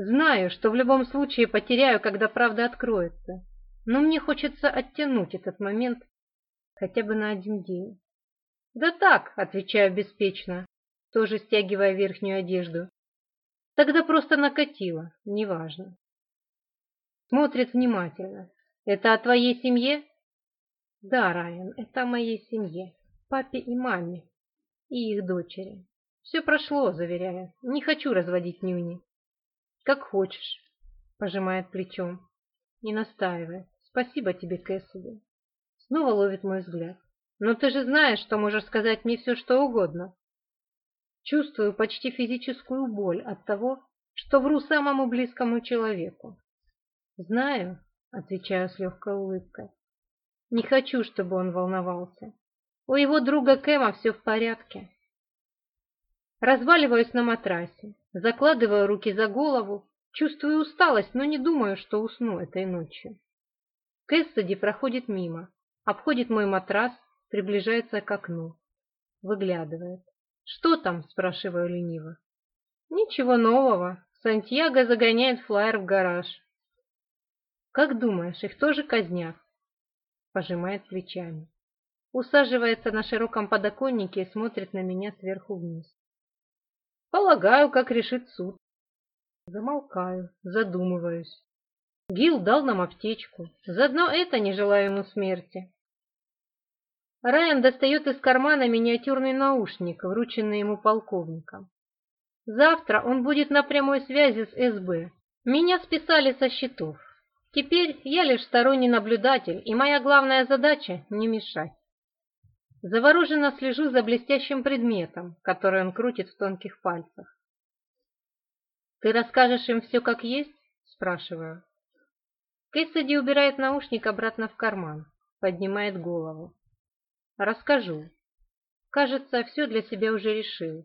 Знаю, что в любом случае потеряю, когда правда откроется, но мне хочется оттянуть этот момент хотя бы на один день. Да так, отвечаю беспечно, тоже стягивая верхнюю одежду. Тогда просто накатило, неважно. Смотрит внимательно. Это о твоей семье? Да, Райан, это о моей семье, папе и маме, и их дочери. Все прошло, заверяю, не хочу разводить нюни. «Как хочешь», — пожимает плечом. Не настаивает. «Спасибо тебе, Кэссиди». Снова ловит мой взгляд. «Но ты же знаешь, что можешь сказать мне все, что угодно». Чувствую почти физическую боль от того, что вру самому близкому человеку. «Знаю», — отвечаю с легкой улыбкой. «Не хочу, чтобы он волновался. У его друга Кэма все в порядке». Разваливаюсь на матрасе, закладываю руки за голову, чувствую усталость, но не думаю, что усну этой ночью. Кэссиди проходит мимо, обходит мой матрас, приближается к окну. Выглядывает. «Что там?» – спрашиваю лениво. «Ничего нового. Сантьяго загоняет флайер в гараж». «Как думаешь, их тоже казнят?» Пожимает плечами. Усаживается на широком подоконнике и смотрит на меня сверху вниз. Полагаю, как решит суд. Замолкаю, задумываюсь. Гил дал нам аптечку. Заодно это не желаю ему смерти. Райан достает из кармана миниатюрный наушник, врученный ему полковником. Завтра он будет на прямой связи с СБ. Меня списали со счетов. Теперь я лишь сторонний наблюдатель, и моя главная задача – не мешать. Завороженно слежу за блестящим предметом, который он крутит в тонких пальцах. «Ты расскажешь им все как есть?» – спрашиваю. Кэссиди убирает наушник обратно в карман, поднимает голову. «Расскажу. Кажется, все для себя уже решил.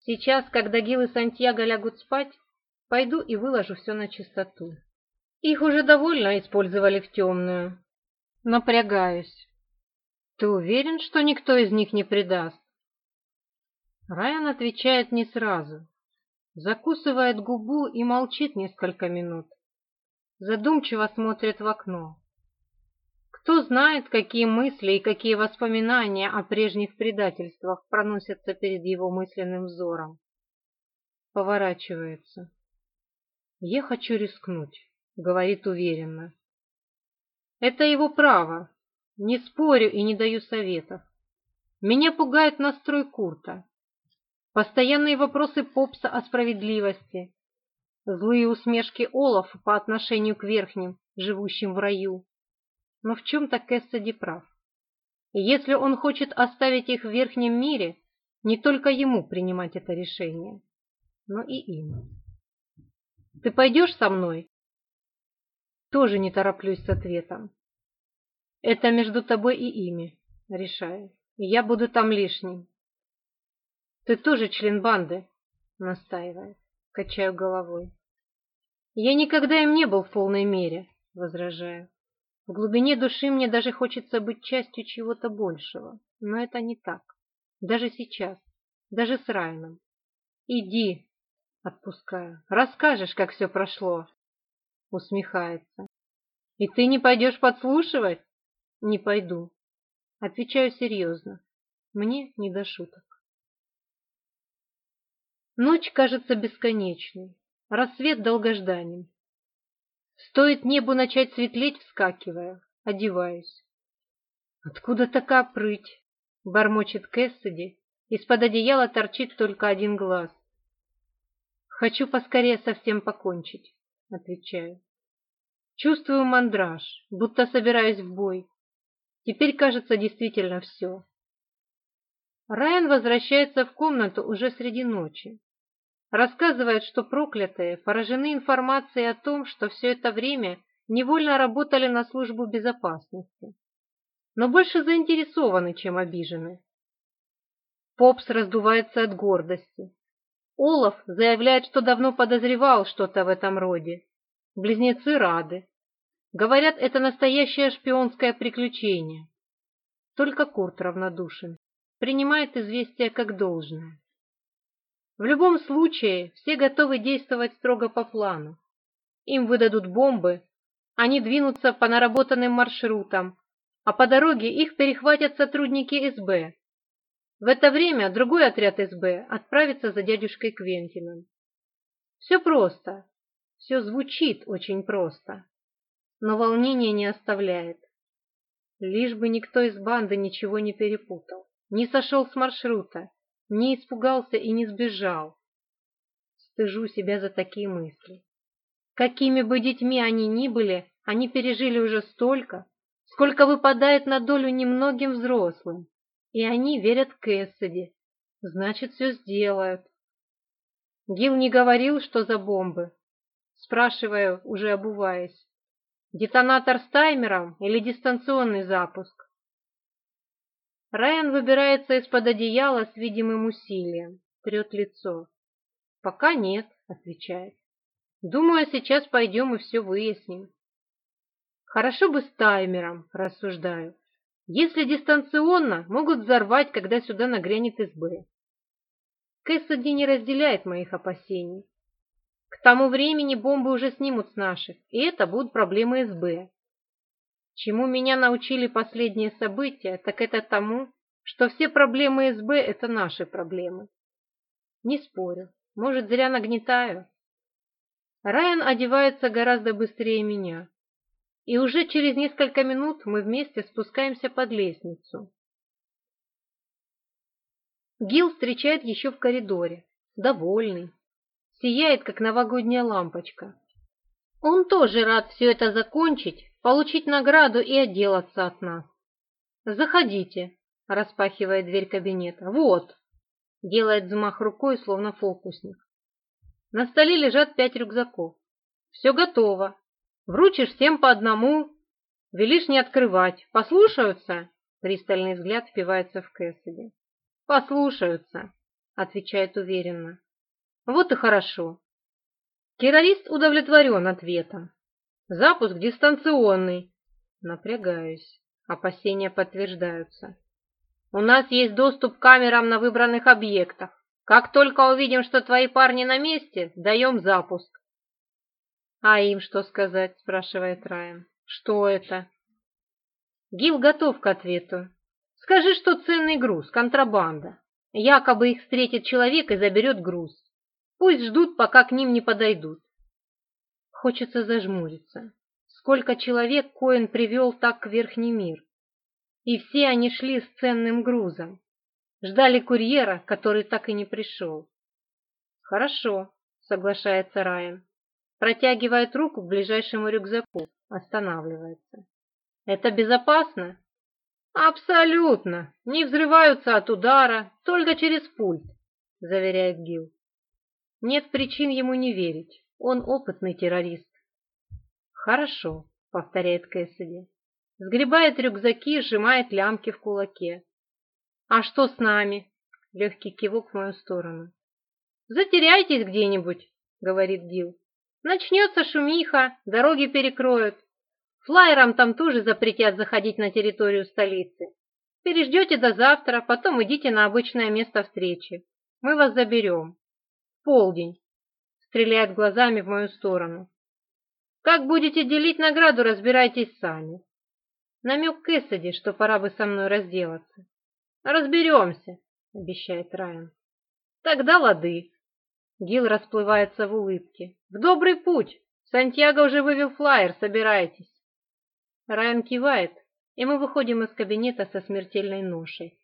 Сейчас, когда Гил и Сантьяго лягут спать, пойду и выложу все на чистоту. Их уже довольно использовали в темную. Напрягаюсь. Ты уверен, что никто из них не предаст? Райан отвечает не сразу. Закусывает губу и молчит несколько минут. Задумчиво смотрит в окно. Кто знает, какие мысли и какие воспоминания о прежних предательствах проносятся перед его мысленным взором. Поворачивается. «Я хочу рискнуть», — говорит уверенно. «Это его право, не спорю и не даю советов. Меня пугает настрой Курта. Постоянные вопросы Попса о справедливости. Злые усмешки Олафа по отношению к верхним, живущим в раю. Но в чем-то Кэссиди прав. Если он хочет оставить их в верхнем мире, не только ему принимать это решение, но и им. «Ты пойдешь со мной?» Тоже не тороплюсь с ответом. Это между тобой и ими, решаю. Я буду там лишним. Ты тоже член банды, настаивает, качаю головой. Я никогда им не был в полной мере, возражаю. В глубине души мне даже хочется быть частью чего-то большего, но это не так. Даже сейчас, даже с Райном. Иди, отпускаю. Расскажешь, как все прошло. Усмехается. И ты не пойдешь подслушивать? Не пойду. Отвечаю серьезно. Мне не до шуток. Ночь кажется бесконечной, рассвет долгожданен. Стоит небу начать светлеть, вскакивая, одеваюсь. «Откуда такая прыть?» — бормочет Кэссиди. Из-под одеяла торчит только один глаз. «Хочу поскорее совсем покончить», — отвечаю. Чувствую мандраж, будто собираюсь в бой, Теперь, кажется, действительно все. Райан возвращается в комнату уже среди ночи. Рассказывает, что проклятые поражены информацией о том, что все это время невольно работали на службу безопасности, но больше заинтересованы, чем обижены. Попс раздувается от гордости. Олаф заявляет, что давно подозревал что-то в этом роде. Близнецы рады. Говорят, это настоящее шпионское приключение. Только Курт равнодушен, принимает известие как должное. В любом случае, все готовы действовать строго по плану. Им выдадут бомбы, они двинутся по наработанным маршрутам, а по дороге их перехватят сотрудники СБ. В это время другой отряд СБ отправится за дядюшкой Квентином. Все просто, все звучит очень просто но волнение не оставляет. Лишь бы никто из банды ничего не перепутал, не сошел с маршрута, не испугался и не сбежал. Стыжу себя за такие мысли. Какими бы детьми они ни были, они пережили уже столько, сколько выпадает на долю немногим взрослым. И они верят Кэссиди. Значит, все сделают. Гил не говорил, что за бомбы. Спрашиваю, уже обуваясь. Детонатор с таймером или дистанционный запуск? Райан выбирается из-под одеяла с видимым усилием, трет лицо. «Пока нет», — отвечает. «Думаю, сейчас пойдем и все выясним». «Хорошо бы с таймером», — рассуждаю. «Если дистанционно, могут взорвать, когда сюда нагрянет СБ». Кэссиди не разделяет моих опасений. К тому времени бомбы уже снимут с наших, и это будут проблемы СБ. Чему меня научили последние события, так это тому, что все проблемы СБ – это наши проблемы. Не спорю, может, зря нагнетаю. Райан одевается гораздо быстрее меня, и уже через несколько минут мы вместе спускаемся под лестницу. Гил встречает еще в коридоре, довольный, сияет, как новогодняя лампочка. Он тоже рад все это закончить, получить награду и отделаться от нас. «Заходите», — распахивает дверь кабинета. «Вот», — делает взмах рукой, словно фокусник. На столе лежат пять рюкзаков. «Все готово. Вручишь всем по одному. Велишь не открывать. Послушаются?» Пристальный взгляд впивается в Кэссиди. «Послушаются», — отвечает уверенно. Вот и хорошо. Террорист удовлетворен ответом. Запуск дистанционный. Напрягаюсь. Опасения подтверждаются. У нас есть доступ к камерам на выбранных объектах. Как только увидим, что твои парни на месте, даем запуск. А им что сказать, спрашивает Райан. Что это? Гил готов к ответу. Скажи, что ценный груз, контрабанда. Якобы их встретит человек и заберет груз. Пусть ждут, пока к ним не подойдут. Хочется зажмуриться. Сколько человек Коэн привел так к верхний мир. И все они шли с ценным грузом. Ждали курьера, который так и не пришел. «Хорошо», — соглашается Райан. Протягивает руку к ближайшему рюкзаку, останавливается. «Это безопасно?» «Абсолютно! Не взрываются от удара, только через пульт», — заверяет Гил. Нет причин ему не верить. Он опытный террорист. Хорошо, повторяет Кэссиди. Сгребает рюкзаки, и сжимает лямки в кулаке. А что с нами? Легкий кивок в мою сторону. Затеряйтесь где-нибудь, говорит Дил. Начнется шумиха, дороги перекроют. Флайерам там тоже запретят заходить на территорию столицы. Переждете до завтра, потом идите на обычное место встречи. Мы вас заберем полдень!» Стреляет глазами в мою сторону. «Как будете делить награду, разбирайтесь сами». Намек Кэссиди, что пора бы со мной разделаться. «Разберемся», — обещает Райан. «Тогда лады». Гил расплывается в улыбке. «В добрый путь! Сантьяго уже вывел флаер, собирайтесь!» Райан кивает, и мы выходим из кабинета со смертельной ношей.